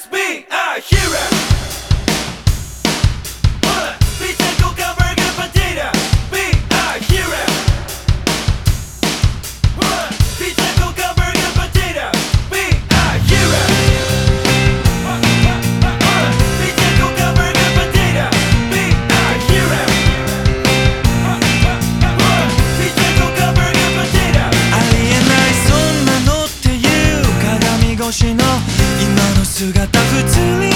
Let's be a hero. 姿普通に